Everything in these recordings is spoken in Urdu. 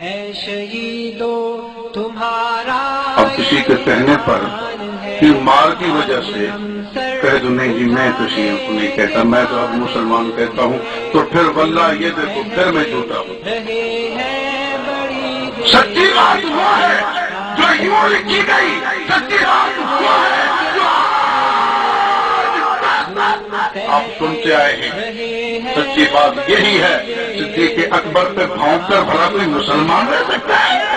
اے شہیدو تمہارا اب کسی کے کہنے پر مار کی وجہ سے کہہ دوں نہیں جی میں تو کو نہیں کہتا۔ میں تو اب مسلمان کہتا ہوں۔ تو پھر واللہ یہ دیکھو پھر میں جھوٹا ہوں۔ سچی بات وہ ہے جو یوں لکھی گئی سچی بات وہ ہے جو آپ سنتے آئے ہیں۔ سچی بات یہی ہے صدیق اکبر پہ بھونک کر بھلا کوئی مسلمان رہ سکتا ہے؟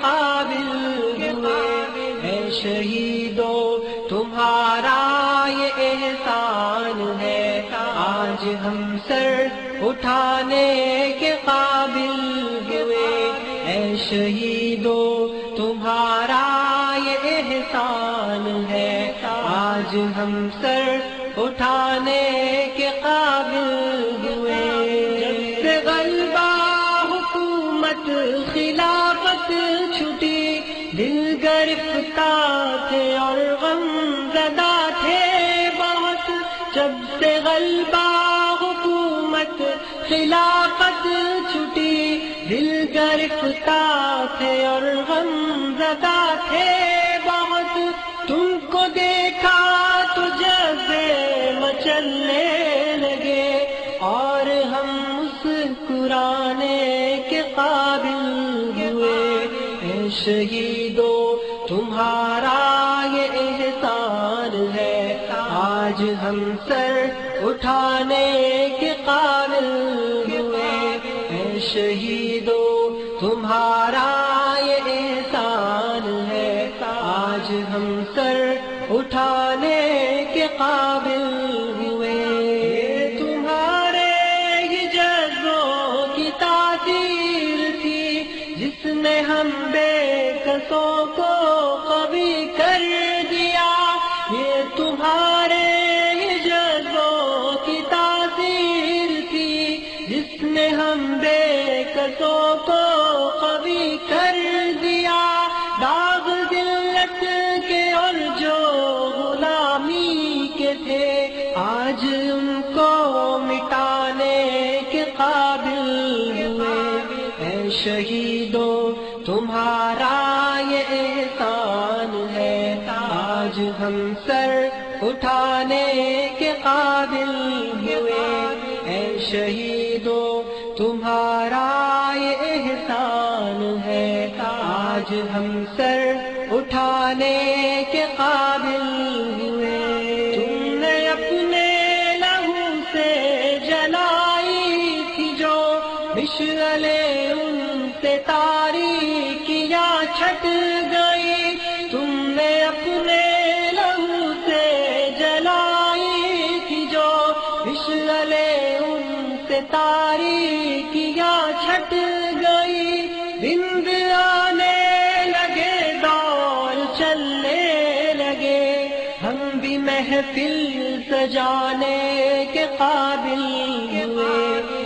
قابل ہوئے اے شہیدو، تمہارا یہ احسان ہے۔ آج ہم سر اٹھانے کے قابل ہوئے۔ اے شہیدو، تمہارا یہ احسان ہے۔ آج ہم سر گرفتار تھے اور غم زدہ تھے بہت۔ تم کو دیکھا تو جیسے مچلنے لگے اور ہم مسکرانے کے قابل ہوئے۔ اے شہیدو، تمہارا یہ احسان ہے۔ آج ہم سر اٹھانے اٹھانے کے قابل ہوئے۔ تمہارے ہی جذبوں کی تاثیر تھی، جس نے ہم بے کسوں کو قوی کر دیا۔ یہ تمہارے ہی جذبوں کی تاثیر تھی، جس نے ہم بے کسوں کو قوی کر دیا۔ شہیدو تمہارا یہ احسان ہے۔ آج ہم سر اٹھانے کے قابل ہوئے۔ اے شہیدو تمہارا یہ احسان ہے۔ آج ہم سر اٹھانے کے قابل ہوئے۔ مشغلے ان سے تاری کیا چھٹ گئی تم نے اپنے لہو سے جلائی تھی جو مشغلے ان سے تاری کیا چھٹ گئی بند آنے لگے، دور چلنے لگے۔ ہم بھی محفل سجانے کے قابل ہوئے۔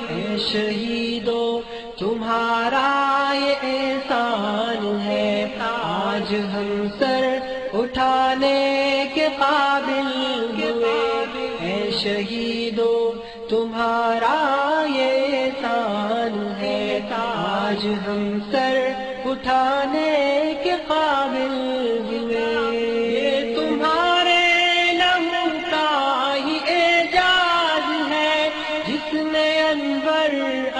شہیدو تمہارا یہ احسان ہے۔ آج ہم سر اٹھانے کے قابل ہوئے۔ اے شہیدو تمہارا یہ احسان ہے۔ آج ہم سر اٹھانے کے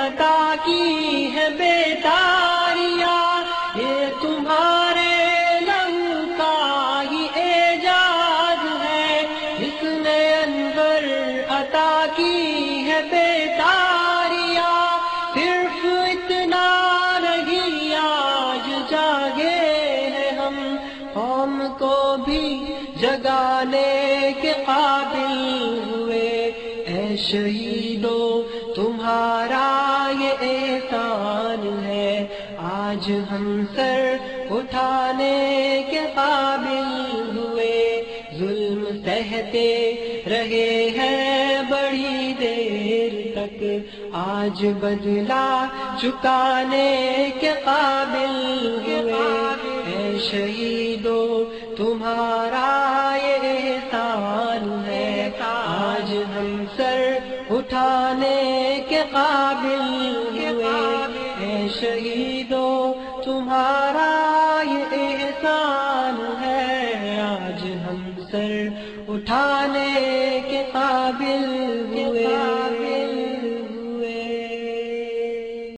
عطا کی ہے بے تاریاں یہ تمہارے لم کا ہی اعجاز ہے۔ اس نے انور عطا کی ہے بے تاریاں صرف اتنا نہیں، آج جاگے ہیں ہم۔ قوم کو بھی جگانے کے قابل ہوئے۔ اے شہیدوں تمہارا احسان ہے۔ آج ہم سر اٹھانے کے قابل ہوئے۔ ظلم سہتے رہے ہیں بڑی دیر تک۔ آج بدلا چکانے کے قابل ہوئے۔ اے شہیدو، تمہارا یہ احسان شیطان ہے آج ہم سر اٹھانے